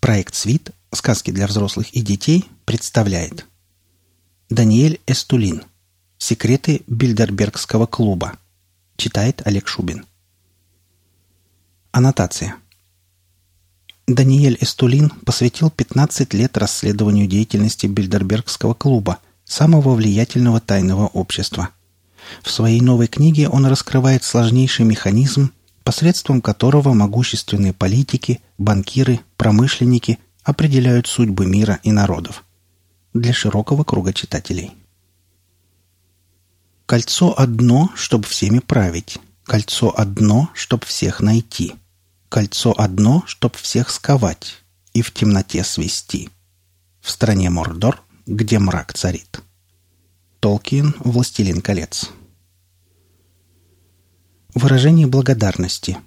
Проект «Свит. Сказки для взрослых и детей» представляет Даниэль Эстулин Секреты Бильдербергского клуба Читает Олег Шубин Аннотация Даниэль Эстулин посвятил 15 лет расследованию деятельности Бильдербергского клуба, самого влиятельного тайного общества. В своей новой книге он раскрывает сложнейший механизм, посредством которого могущественные политики, банкиры, промышленники определяют судьбы мира и народов. Для широкого круга читателей. Кольцо одно, чтобы всеми править. Кольцо одно, чтоб всех найти. Кольцо одно, чтоб всех сковать и в темноте свести. В стране Мордор, где мрак царит. Толкин «Властелин колец». Выражение благодарности.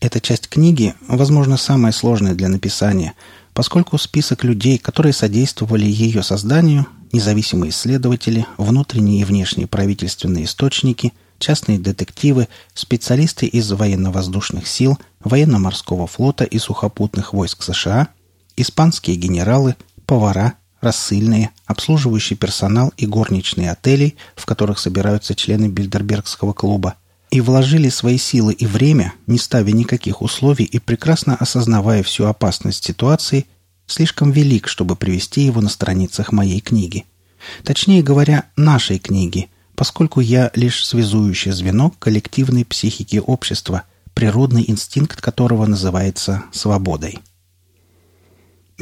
Эта часть книги, возможно, самая сложная для написания, поскольку список людей, которые содействовали ее созданию, независимые исследователи, внутренние и внешние правительственные источники – частные детективы, специалисты из военно-воздушных сил, военно-морского флота и сухопутных войск США, испанские генералы, повара, рассыльные, обслуживающий персонал и горничные отелей, в которых собираются члены Бильдербергского клуба, и вложили свои силы и время, не ставя никаких условий и прекрасно осознавая всю опасность ситуации, слишком велик, чтобы привести его на страницах моей книги. Точнее говоря, нашей книги – поскольку я лишь связующее звено коллективной психики общества, природный инстинкт которого называется свободой.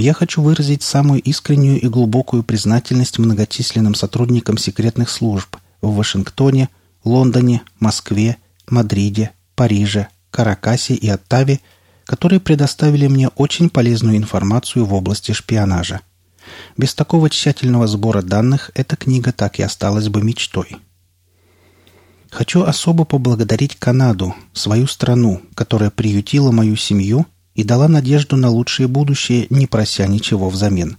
Я хочу выразить самую искреннюю и глубокую признательность многочисленным сотрудникам секретных служб в Вашингтоне, Лондоне, Москве, Мадриде, Париже, Каракасе и Оттаве, которые предоставили мне очень полезную информацию в области шпионажа. Без такого тщательного сбора данных эта книга так и осталась бы мечтой. Хочу особо поблагодарить Канаду, свою страну, которая приютила мою семью и дала надежду на лучшее будущее, не прося ничего взамен.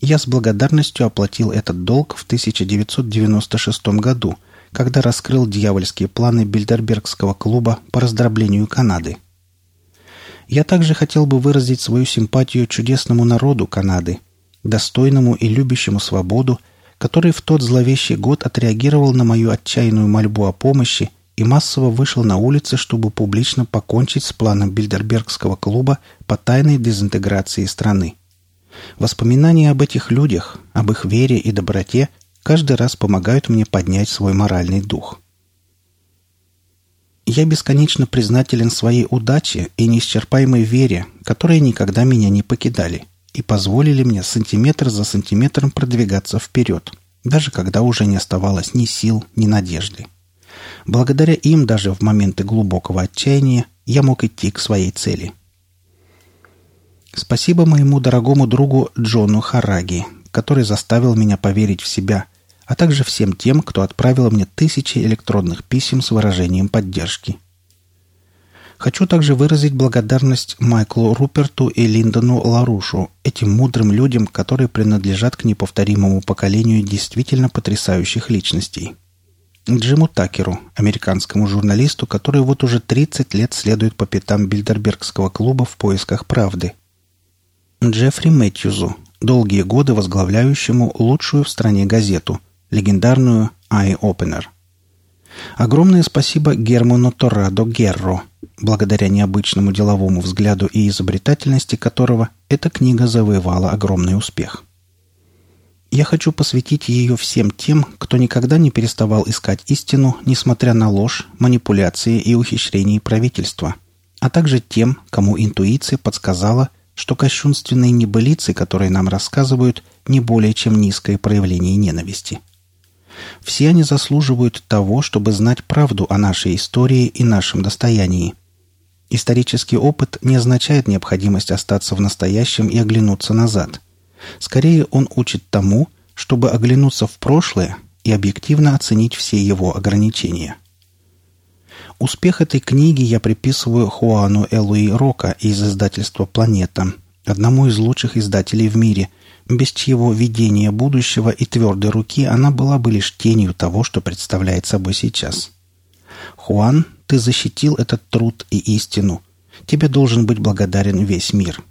Я с благодарностью оплатил этот долг в 1996 году, когда раскрыл дьявольские планы Бильдербергского клуба по раздроблению Канады. Я также хотел бы выразить свою симпатию чудесному народу Канады, достойному и любящему свободу который в тот зловещий год отреагировал на мою отчаянную мольбу о помощи и массово вышел на улицы, чтобы публично покончить с планом Бильдербергского клуба по тайной дезинтеграции страны. Воспоминания об этих людях, об их вере и доброте каждый раз помогают мне поднять свой моральный дух. Я бесконечно признателен своей удаче и неисчерпаемой вере, которые никогда меня не покидали и позволили мне сантиметр за сантиметром продвигаться вперед, даже когда уже не оставалось ни сил, ни надежды. Благодаря им даже в моменты глубокого отчаяния я мог идти к своей цели. Спасибо моему дорогому другу Джону Хараги, который заставил меня поверить в себя, а также всем тем, кто отправил мне тысячи электронных писем с выражением поддержки – Хочу также выразить благодарность Майклу Руперту и Линдону Ларушу, этим мудрым людям, которые принадлежат к неповторимому поколению действительно потрясающих личностей. Джиму Такеру, американскому журналисту, который вот уже 30 лет следует по пятам Бильдербергского клуба в поисках правды. Джеффри Мэтьюзу, долгие годы возглавляющему лучшую в стране газету, легендарную «Eye Opener». Огромное спасибо Герману Торадо Герро, благодаря необычному деловому взгляду и изобретательности которого эта книга завоевала огромный успех. Я хочу посвятить ее всем тем, кто никогда не переставал искать истину, несмотря на ложь, манипуляции и ухищрения правительства, а также тем, кому интуиция подсказала, что кощунственные небылицы, которые нам рассказывают, не более чем низкое проявление ненависти – все они заслуживают того, чтобы знать правду о нашей истории и нашем достоянии. Исторический опыт не означает необходимость остаться в настоящем и оглянуться назад. Скорее, он учит тому, чтобы оглянуться в прошлое и объективно оценить все его ограничения. Успех этой книги я приписываю Хуану Элуи Рока из издательства «Планета», одному из лучших издателей в мире – без чьего видения будущего и твердой руки она была бы лишь тенью того, что представляет собой сейчас. Хуан, ты защитил этот труд и истину. Тебе должен быть благодарен весь мир.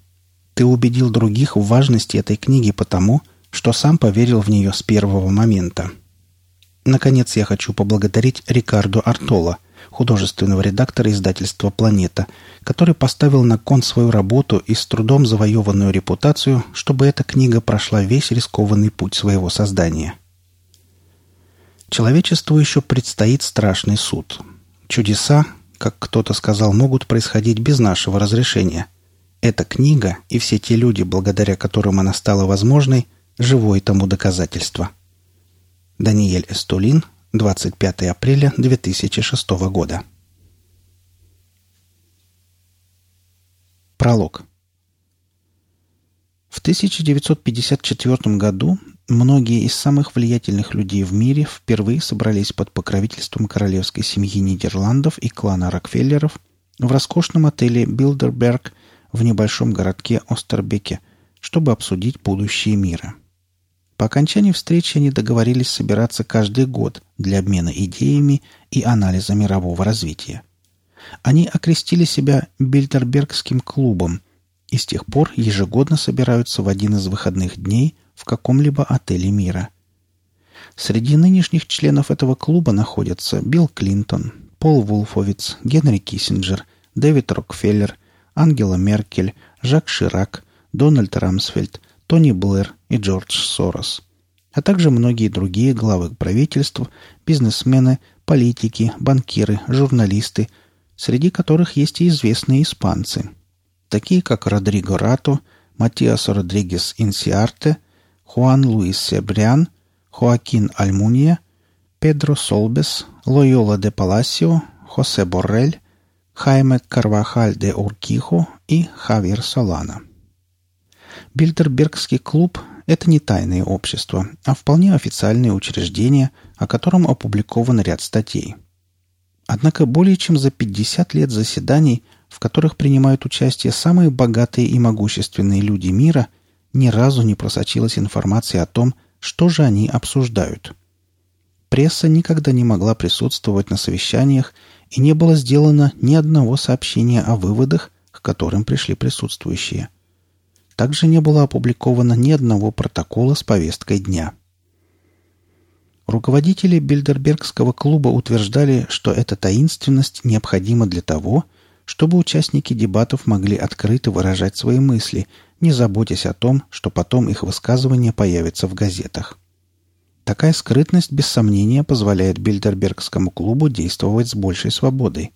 Ты убедил других в важности этой книги потому, что сам поверил в нее с первого момента. Наконец, я хочу поблагодарить Рикардо Артола, художественного редактора издательства «Планета», который поставил на кон свою работу и с трудом завоеванную репутацию, чтобы эта книга прошла весь рискованный путь своего создания. Человечеству еще предстоит страшный суд. Чудеса, как кто-то сказал, могут происходить без нашего разрешения. Эта книга и все те люди, благодаря которым она стала возможной, живое тому доказательство. Даниэль Эстулин, 25 апреля 2006 года. Пролог. В 1954 году многие из самых влиятельных людей в мире впервые собрались под покровительством королевской семьи Нидерландов и клана Рокфеллеров в роскошном отеле «Билдерберг» в небольшом городке Остербеке, чтобы обсудить будущее мира. По окончании встречи они договорились собираться каждый год для обмена идеями и анализа мирового развития. Они окрестили себя Бильдербергским клубом и с тех пор ежегодно собираются в один из выходных дней в каком-либо отеле мира. Среди нынешних членов этого клуба находятся Билл Клинтон, Пол Вулфовиц, Генри Киссинджер, Дэвид Рокфеллер, Ангела Меркель, Жак Ширак, Дональд Рамсфельд, Тони Блэр и Джордж Сорос, а также многие другие главы правительств, бизнесмены, политики, банкиры, журналисты, среди которых есть и известные испанцы, такие как Родриго Рато, Матиас Родригес Инсиарте, Хуан Луис Себриан, Хоакин Альмуния, Педро Солбес, Лойола де Паласио, Хосе Боррель, Хайме Карвахаль де Уркихо и Хавьер Солана. Бильдербергский клуб – это не тайное общество, а вполне официальное учреждение, о котором опубликован ряд статей – Однако более чем за 50 лет заседаний, в которых принимают участие самые богатые и могущественные люди мира, ни разу не просочилась информация о том, что же они обсуждают. Пресса никогда не могла присутствовать на совещаниях, и не было сделано ни одного сообщения о выводах, к которым пришли присутствующие. Также не было опубликовано ни одного протокола с повесткой дня – Руководители Бильдербергского клуба утверждали, что эта таинственность необходима для того, чтобы участники дебатов могли открыто выражать свои мысли, не заботясь о том, что потом их высказывания появятся в газетах. Такая скрытность, без сомнения, позволяет Бильдербергскому клубу действовать с большей свободой.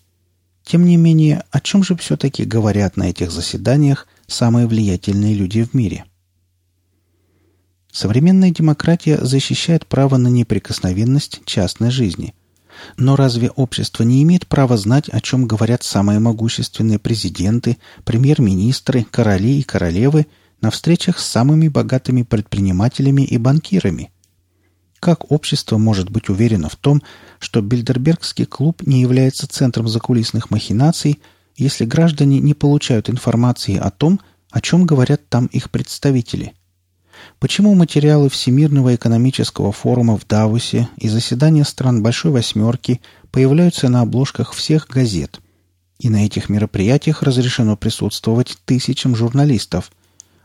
Тем не менее, о чем же все-таки говорят на этих заседаниях самые влиятельные люди в мире – Современная демократия защищает право на неприкосновенность частной жизни. Но разве общество не имеет права знать, о чем говорят самые могущественные президенты, премьер-министры, короли и королевы на встречах с самыми богатыми предпринимателями и банкирами? Как общество может быть уверено в том, что Бильдербергский клуб не является центром закулисных махинаций, если граждане не получают информации о том, о чем говорят там их представители – Почему материалы Всемирного экономического форума в Давосе и заседания стран Большой Восьмерки появляются на обложках всех газет? И на этих мероприятиях разрешено присутствовать тысячам журналистов,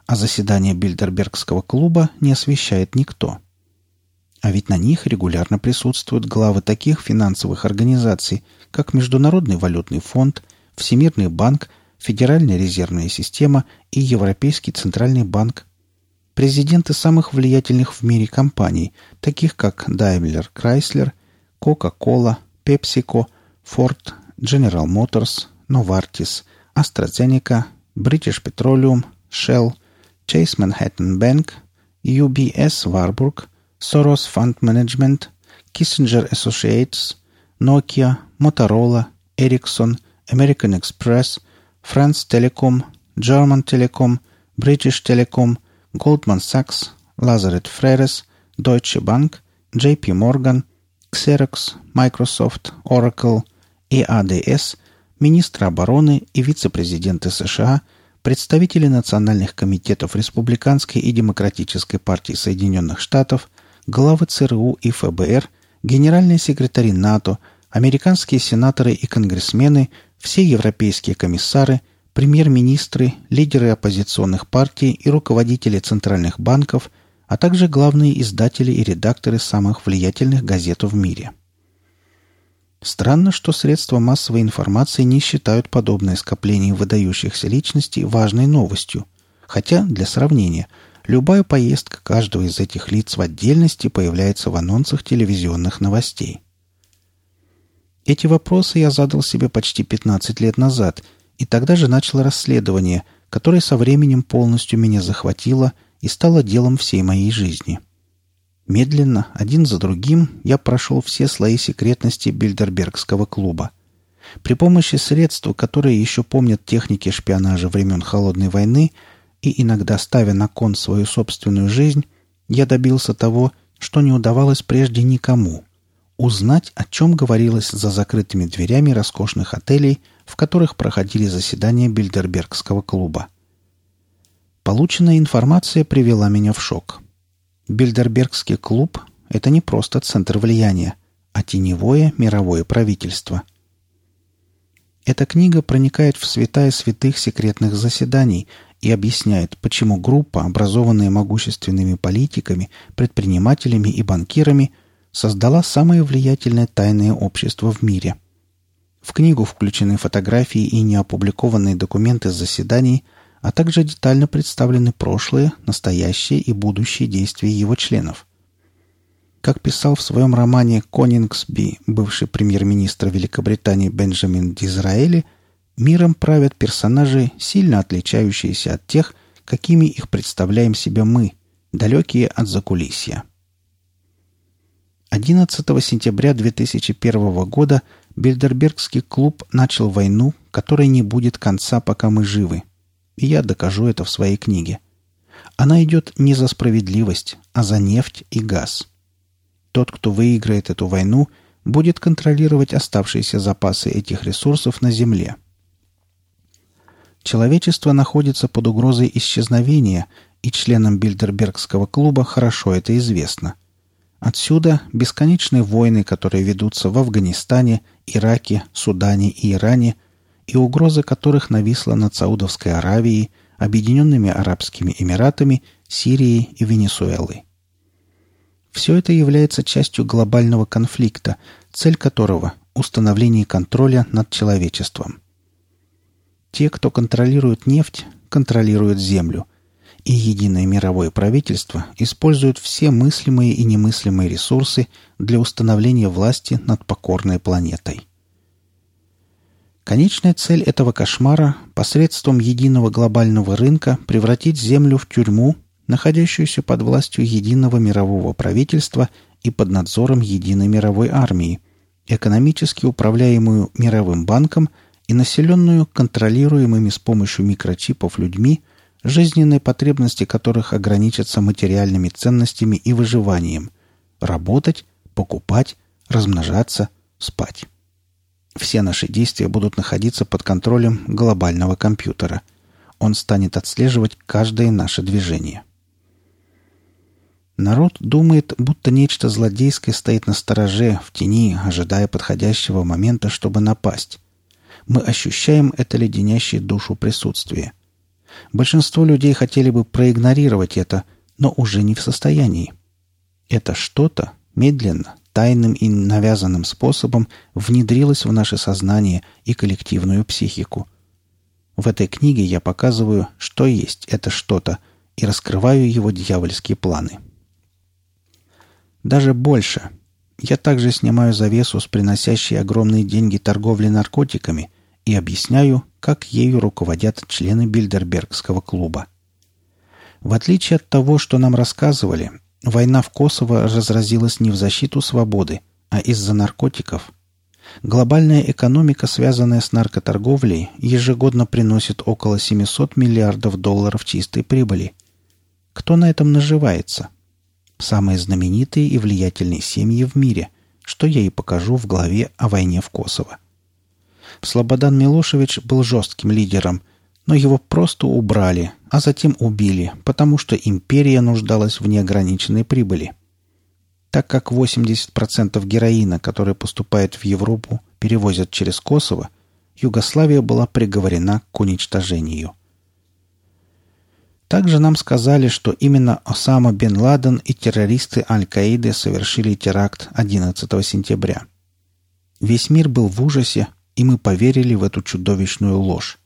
а заседание Бильдербергского клуба не освещает никто. А ведь на них регулярно присутствуют главы таких финансовых организаций, как Международный валютный фонд, Всемирный банк, Федеральная резервная система и Европейский центральный банк. Президенты самых влиятельных в мире компаний, таких как Daimler Chrysler, Coca-Cola, PepsiCo, Ford, General Motors, Novartis, AstraZeneca, British Petroleum, Shell, Chase Manhattan Bank, UBS Warburg, Soros Fund Management, Kissinger Associates, Nokia, Motorola, Ericsson, American Express, France Telecom, German Telecom, British Telecom – Goldman Sachs, Lazarus Freres, Deutsche Bank, JP Morgan, Xerox, Microsoft, Oracle, EADS, министры обороны и вице-президенты США, представители национальных комитетов Республиканской и Демократической партии Соединенных Штатов, главы ЦРУ и ФБР, генеральные секретари НАТО, американские сенаторы и конгрессмены, все европейские комиссары, премьер-министры, лидеры оппозиционных партий и руководители центральных банков, а также главные издатели и редакторы самых влиятельных газет в мире. Странно, что средства массовой информации не считают подобное скопление выдающихся личностей важной новостью, хотя, для сравнения, любая поездка каждого из этих лиц в отдельности появляется в анонсах телевизионных новостей. Эти вопросы я задал себе почти 15 лет назад, и тогда же начал расследование, которое со временем полностью меня захватило и стало делом всей моей жизни. Медленно, один за другим, я прошел все слои секретности Бильдербергского клуба. При помощи средств, которые еще помнят техники шпионажа времен Холодной войны, и иногда ставя на кон свою собственную жизнь, я добился того, что не удавалось прежде никому узнать, о чем говорилось за закрытыми дверями роскошных отелей, в которых проходили заседания Бильдербергского клуба. Полученная информация привела меня в шок. Бильдербергский клуб – это не просто центр влияния, а теневое мировое правительство. Эта книга проникает в святая святых секретных заседаний и объясняет, почему группа, образованная могущественными политиками, предпринимателями и банкирами – создала самое влиятельное тайное общество в мире. В книгу включены фотографии и неопубликованные документы заседаний, а также детально представлены прошлые, настоящие и будущие действия его членов. Как писал в своем романе «Конингсби» бывший премьер-министр Великобритании Бенджамин Дизраэли, миром правят персонажи, сильно отличающиеся от тех, какими их представляем себе мы, далекие от закулисья. 11 сентября 2001 года Бильдербергский клуб начал войну, которой не будет конца, пока мы живы. И я докажу это в своей книге. Она идет не за справедливость, а за нефть и газ. Тот, кто выиграет эту войну, будет контролировать оставшиеся запасы этих ресурсов на Земле. Человечество находится под угрозой исчезновения, и членам Бильдербергского клуба хорошо это известно – Отсюда бесконечные войны, которые ведутся в Афганистане, Ираке, Судане и Иране, и угроза которых нависла над Саудовской Аравией, Объединенными Арабскими Эмиратами, Сирией и Венесуэлой. Все это является частью глобального конфликта, цель которого – установление контроля над человечеством. Те, кто контролирует нефть, контролируют землю – и единое мировое правительство используют все мыслимые и немыслимые ресурсы для установления власти над покорной планетой. Конечная цель этого кошмара – посредством единого глобального рынка превратить Землю в тюрьму, находящуюся под властью единого мирового правительства и под надзором единой мировой армии, экономически управляемую мировым банком и населенную контролируемыми с помощью микрочипов людьми – жизненные потребности которых ограничатся материальными ценностями и выживанием – работать, покупать, размножаться, спать. Все наши действия будут находиться под контролем глобального компьютера. Он станет отслеживать каждое наше движение. Народ думает, будто нечто злодейское стоит на стороже, в тени, ожидая подходящего момента, чтобы напасть. Мы ощущаем это леденящее душу присутствие. Большинство людей хотели бы проигнорировать это, но уже не в состоянии. Это что-то медленно, тайным и навязанным способом внедрилось в наше сознание и коллективную психику. В этой книге я показываю, что есть это что-то, и раскрываю его дьявольские планы. Даже больше. Я также снимаю завесу с приносящей огромные деньги торговли наркотиками и объясняю, как ею руководят члены Бильдербергского клуба. В отличие от того, что нам рассказывали, война в Косово разразилась не в защиту свободы, а из-за наркотиков. Глобальная экономика, связанная с наркоторговлей, ежегодно приносит около 700 миллиардов долларов чистой прибыли. Кто на этом наживается? Самые знаменитые и влиятельные семьи в мире, что я и покажу в главе о войне в Косово. Слободан Милошевич был жестким лидером, но его просто убрали, а затем убили, потому что империя нуждалась в неограниченной прибыли. Так как 80% героина, который поступает в Европу, перевозят через Косово, Югославия была приговорена к уничтожению. Также нам сказали, что именно Осама бен Ладен и террористы Аль-Каиды совершили теракт 11 сентября. Весь мир был в ужасе, и мы поверили в эту чудовищную ложь.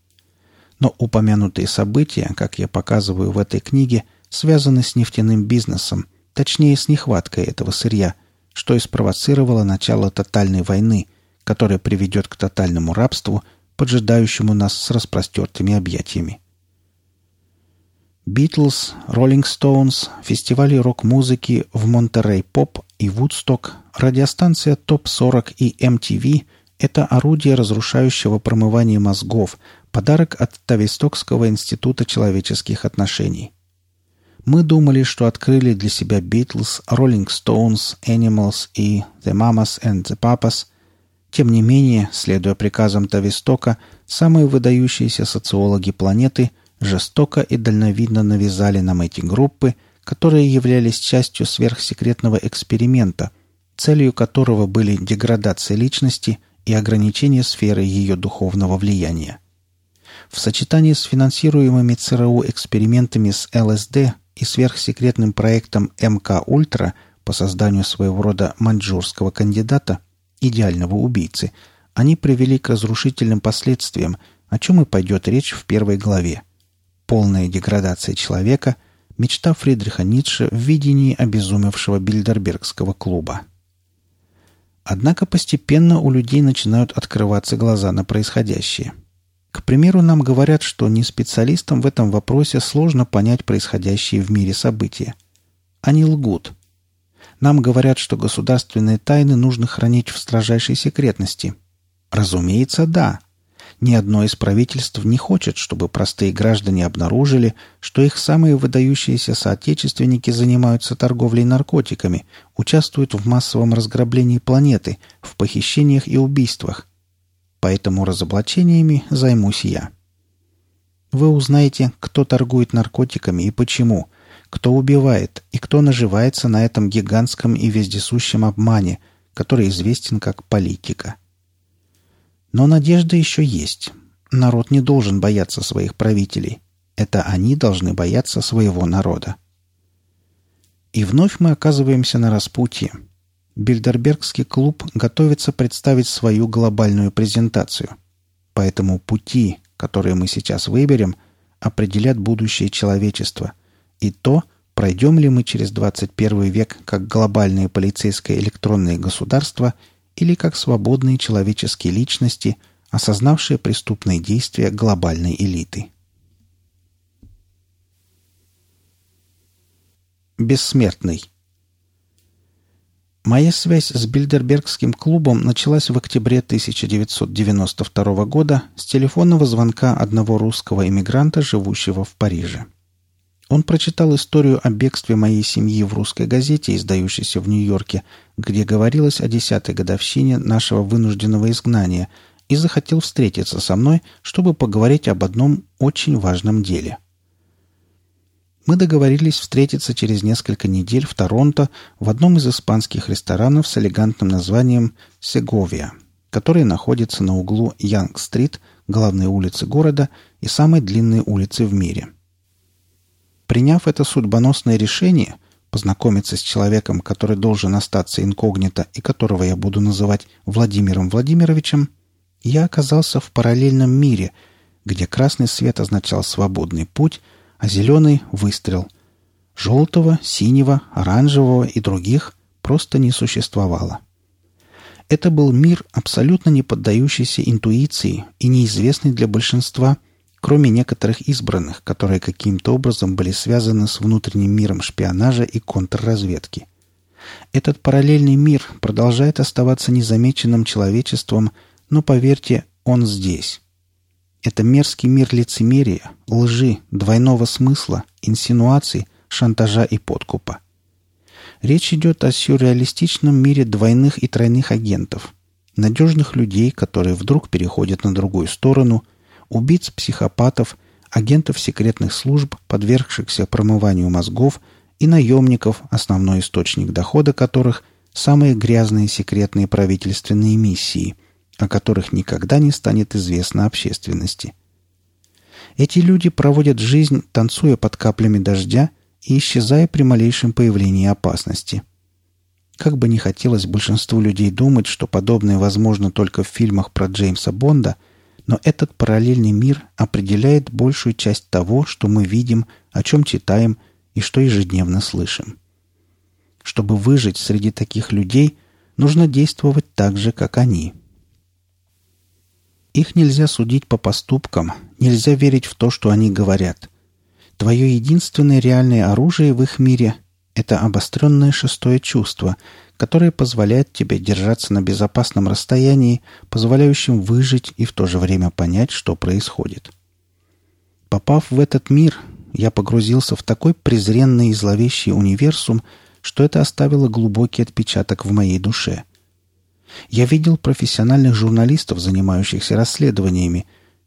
Но упомянутые события, как я показываю в этой книге, связаны с нефтяным бизнесом, точнее с нехваткой этого сырья, что и спровоцировало начало тотальной войны, которая приведет к тотальному рабству, поджидающему нас с распростертыми объятиями. Битлз, Роллинг Стоунс, фестивали рок-музыки в Монтерей Поп и Вудсток, радиостанция ТОП-40 и MTV – это орудие разрушающего промывания мозгов, подарок от Тавистокского института человеческих отношений. Мы думали, что открыли для себя Битлз, Роллинг Стоунс, Animals и The Mamas and the Papas. Тем не менее, следуя приказам Тавистока, самые выдающиеся социологи планеты – жестоко и дальновидно навязали нам эти группы, которые являлись частью сверхсекретного эксперимента, целью которого были деградация личности и ограничение сферы ее духовного влияния. В сочетании с финансируемыми ЦРУ экспериментами с ЛСД и сверхсекретным проектом МК «Ультра» по созданию своего рода маньчжурского кандидата, идеального убийцы, они привели к разрушительным последствиям, о чем и пойдет речь в первой главе – полная деградация человека, мечта Фридриха Ницше в видении обезумевшего Бильдербергского клуба. Однако постепенно у людей начинают открываться глаза на происходящее. К примеру, нам говорят, что не специалистам в этом вопросе сложно понять происходящие в мире события. Они лгут. Нам говорят, что государственные тайны нужно хранить в строжайшей секретности. Разумеется, да – ни одно из правительств не хочет, чтобы простые граждане обнаружили, что их самые выдающиеся соотечественники занимаются торговлей наркотиками, участвуют в массовом разграблении планеты, в похищениях и убийствах. Поэтому разоблачениями займусь я. Вы узнаете, кто торгует наркотиками и почему, кто убивает и кто наживается на этом гигантском и вездесущем обмане, который известен как политика – но надежда еще есть. Народ не должен бояться своих правителей. Это они должны бояться своего народа. И вновь мы оказываемся на распутье. Бильдербергский клуб готовится представить свою глобальную презентацию. Поэтому пути, которые мы сейчас выберем, определят будущее человечества. И то, пройдем ли мы через 21 век как глобальное полицейское электронное государство – или как свободные человеческие личности, осознавшие преступные действия глобальной элиты. Бессмертный. Моя связь с Бильдербергским клубом началась в октябре 1992 года с телефонного звонка одного русского иммигранта, живущего в Париже. Он прочитал историю о бегстве моей семьи в русской газете, издающейся в Нью-Йорке, где говорилось о десятой годовщине нашего вынужденного изгнания, и захотел встретиться со мной, чтобы поговорить об одном очень важном деле. Мы договорились встретиться через несколько недель в Торонто в одном из испанских ресторанов с элегантным названием «Сеговия», который находится на углу Янг-стрит, главной улицы города и самой длинной улицы в мире – Приняв это судьбоносное решение, познакомиться с человеком, который должен остаться инкогнито и которого я буду называть Владимиром Владимировичем, я оказался в параллельном мире, где красный свет означал свободный путь, а зеленый — выстрел. Желтого, синего, оранжевого и других просто не существовало. Это был мир, абсолютно не поддающийся интуиции и неизвестный для большинства — кроме некоторых избранных, которые каким-то образом были связаны с внутренним миром шпионажа и контрразведки. Этот параллельный мир продолжает оставаться незамеченным человечеством, но, поверьте, он здесь. Это мерзкий мир лицемерия, лжи, двойного смысла, инсинуаций, шантажа и подкупа. Речь идет о сюрреалистичном мире двойных и тройных агентов, надежных людей, которые вдруг переходят на другую сторону – убийц-психопатов, агентов секретных служб, подвергшихся промыванию мозгов, и наемников, основной источник дохода которых – самые грязные секретные правительственные миссии, о которых никогда не станет известно общественности. Эти люди проводят жизнь, танцуя под каплями дождя и исчезая при малейшем появлении опасности. Как бы ни хотелось большинству людей думать, что подобное возможно только в фильмах про Джеймса Бонда, но этот параллельный мир определяет большую часть того, что мы видим, о чем читаем и что ежедневно слышим. Чтобы выжить среди таких людей, нужно действовать так же, как они. Их нельзя судить по поступкам, нельзя верить в то, что они говорят. Твое единственное реальное оружие в их мире – это обостренное шестое чувство, которое позволяет тебе держаться на безопасном расстоянии, позволяющем выжить и в то же время понять, что происходит. Попав в этот мир, я погрузился в такой презренный и зловещий универсум, что это оставило глубокий отпечаток в моей душе. Я видел профессиональных журналистов, занимающихся расследованиями,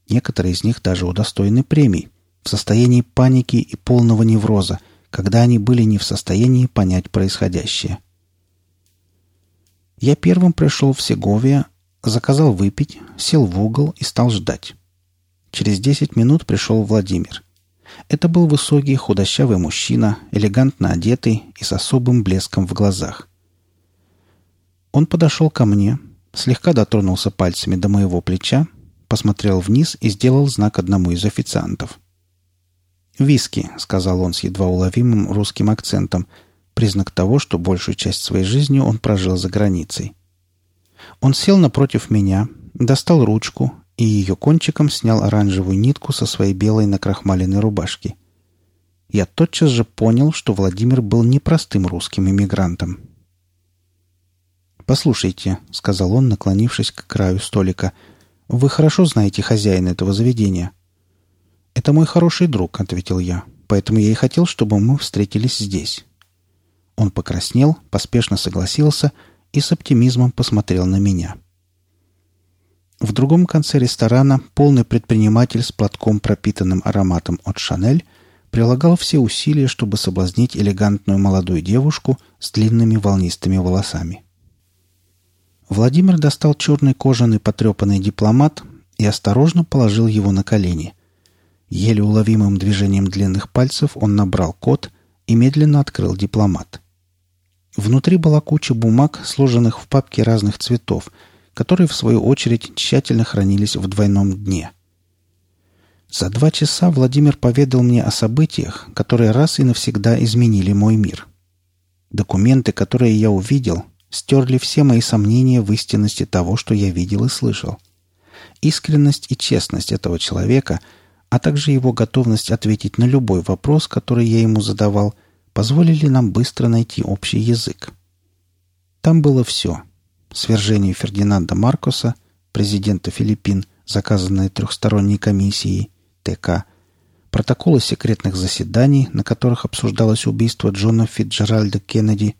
некоторые из них даже удостоены премий, в состоянии паники и полного невроза, когда они были не в состоянии понять происходящее. Я первым пришел в Сеговия, заказал выпить, сел в угол и стал ждать. Через десять минут пришел Владимир. Это был высокий, худощавый мужчина, элегантно одетый и с особым блеском в глазах. Он подошел ко мне, слегка дотронулся пальцами до моего плеча, посмотрел вниз и сделал знак одному из официантов. «Виски», — сказал он с едва уловимым русским акцентом, признак того, что большую часть своей жизни он прожил за границей. Он сел напротив меня, достал ручку и ее кончиком снял оранжевую нитку со своей белой накрахмаленной рубашки. Я тотчас же понял, что Владимир был непростым русским иммигрантом. «Послушайте», — сказал он, наклонившись к краю столика, — «вы хорошо знаете хозяина этого заведения». «Это мой хороший друг», — ответил я, — «поэтому я и хотел, чтобы мы встретились здесь». Он покраснел, поспешно согласился и с оптимизмом посмотрел на меня. — в другом конце ресторана полный предприниматель с платком, пропитанным ароматом от «Шанель», прилагал все усилия, чтобы соблазнить элегантную молодую девушку с длинными волнистыми волосами. Владимир достал черный кожаный потрепанный дипломат и осторожно положил его на колени. Еле уловимым движением длинных пальцев он набрал код и медленно открыл дипломат. Внутри была куча бумаг, сложенных в папки разных цветов – которые, в свою очередь, тщательно хранились в двойном дне. За два часа Владимир поведал мне о событиях, которые раз и навсегда изменили мой мир. Документы, которые я увидел, стерли все мои сомнения в истинности того, что я видел и слышал. Искренность и честность этого человека, а также его готовность ответить на любой вопрос, который я ему задавал, позволили нам быстро найти общий язык. Там было все — свержение Фердинанда Маркоса, президента Филиппин, заказанное трехсторонней комиссией ТК, протоколы секретных заседаний, на которых обсуждалось убийство Джона Фитджеральда Кеннеди,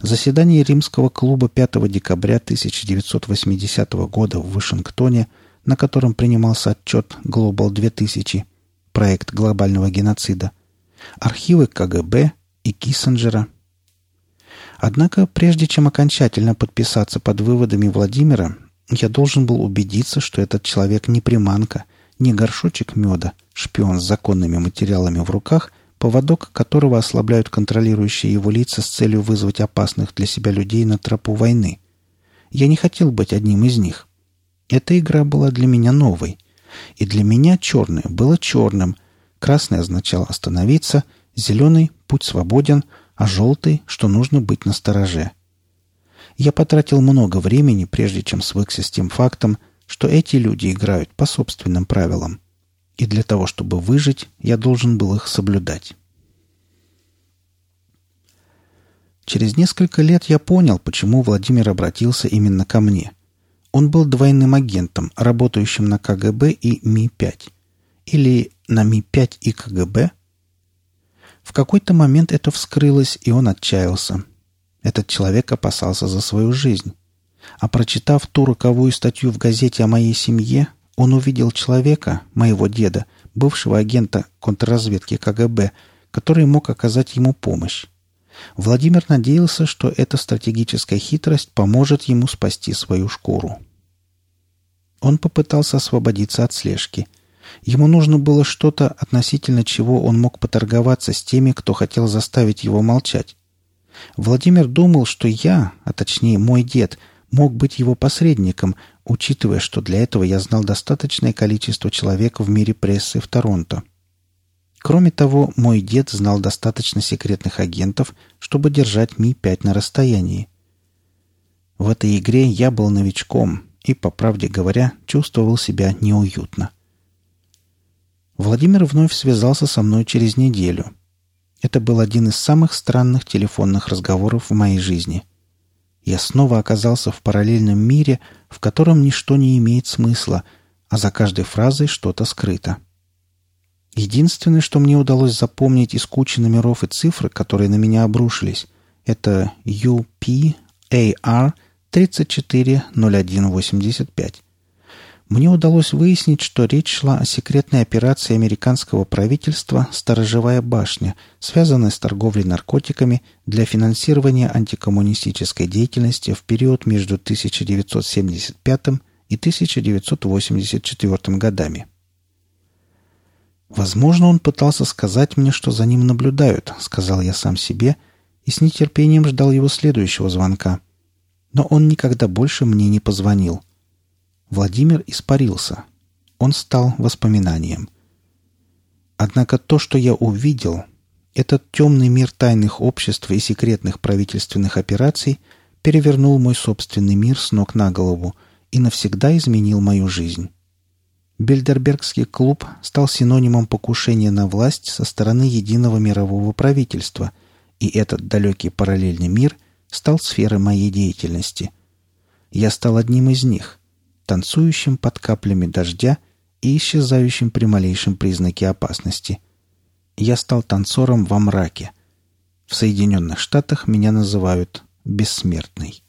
заседание Римского клуба 5 декабря 1980 года в Вашингтоне, на котором принимался отчет Global 2000, проект глобального геноцида, архивы КГБ и Киссинджера – Однако, прежде чем окончательно подписаться под выводами Владимира, я должен был убедиться, что этот человек не приманка, не горшочек меда, шпион с законными материалами в руках, поводок которого ослабляют контролирующие его лица с целью вызвать опасных для себя людей на тропу войны. Я не хотел быть одним из них. Эта игра была для меня новой. И для меня черное было черным, красный означал остановиться, зеленый — путь свободен — а желтый, что нужно быть настороже. Я потратил много времени, прежде чем свыкся с тем фактом, что эти люди играют по собственным правилам. И для того, чтобы выжить, я должен был их соблюдать. Через несколько лет я понял, почему Владимир обратился именно ко мне. Он был двойным агентом, работающим на КГБ и Ми-5. Или на Ми-5 и КГБ – в какой-то момент это вскрылось, и он отчаялся. Этот человек опасался за свою жизнь. А прочитав ту роковую статью в газете о моей семье, он увидел человека, моего деда, бывшего агента контрразведки КГБ, который мог оказать ему помощь. Владимир надеялся, что эта стратегическая хитрость поможет ему спасти свою шкуру. Он попытался освободиться от слежки. Ему нужно было что-то, относительно чего он мог поторговаться с теми, кто хотел заставить его молчать. Владимир думал, что я, а точнее мой дед, мог быть его посредником, учитывая, что для этого я знал достаточное количество человек в мире прессы в Торонто. Кроме того, мой дед знал достаточно секретных агентов, чтобы держать Ми-5 на расстоянии. В этой игре я был новичком и, по правде говоря, чувствовал себя неуютно. Владимир вновь связался со мной через неделю. Это был один из самых странных телефонных разговоров в моей жизни. Я снова оказался в параллельном мире, в котором ничто не имеет смысла, а за каждой фразой что-то скрыто. Единственное, что мне удалось запомнить из кучи номеров и цифр, которые на меня обрушились, это UPAR 340185. Мне удалось выяснить, что речь шла о секретной операции американского правительства «Сторожевая башня», связанной с торговлей наркотиками для финансирования антикоммунистической деятельности в период между 1975 и 1984 годами. «Возможно, он пытался сказать мне, что за ним наблюдают», — сказал я сам себе, и с нетерпением ждал его следующего звонка. Но он никогда больше мне не позвонил. Владимир испарился. Он стал воспоминанием. Однако то, что я увидел, этот темный мир тайных обществ и секретных правительственных операций перевернул мой собственный мир с ног на голову и навсегда изменил мою жизнь. Бельдербергский клуб стал синонимом покушения на власть со стороны единого мирового правительства, и этот далекий параллельный мир стал сферой моей деятельности. Я стал одним из них — танцующим под каплями дождя и исчезающим при малейшем признаке опасности. Я стал танцором во мраке. В Соединенных Штатах меня называют «бессмертный».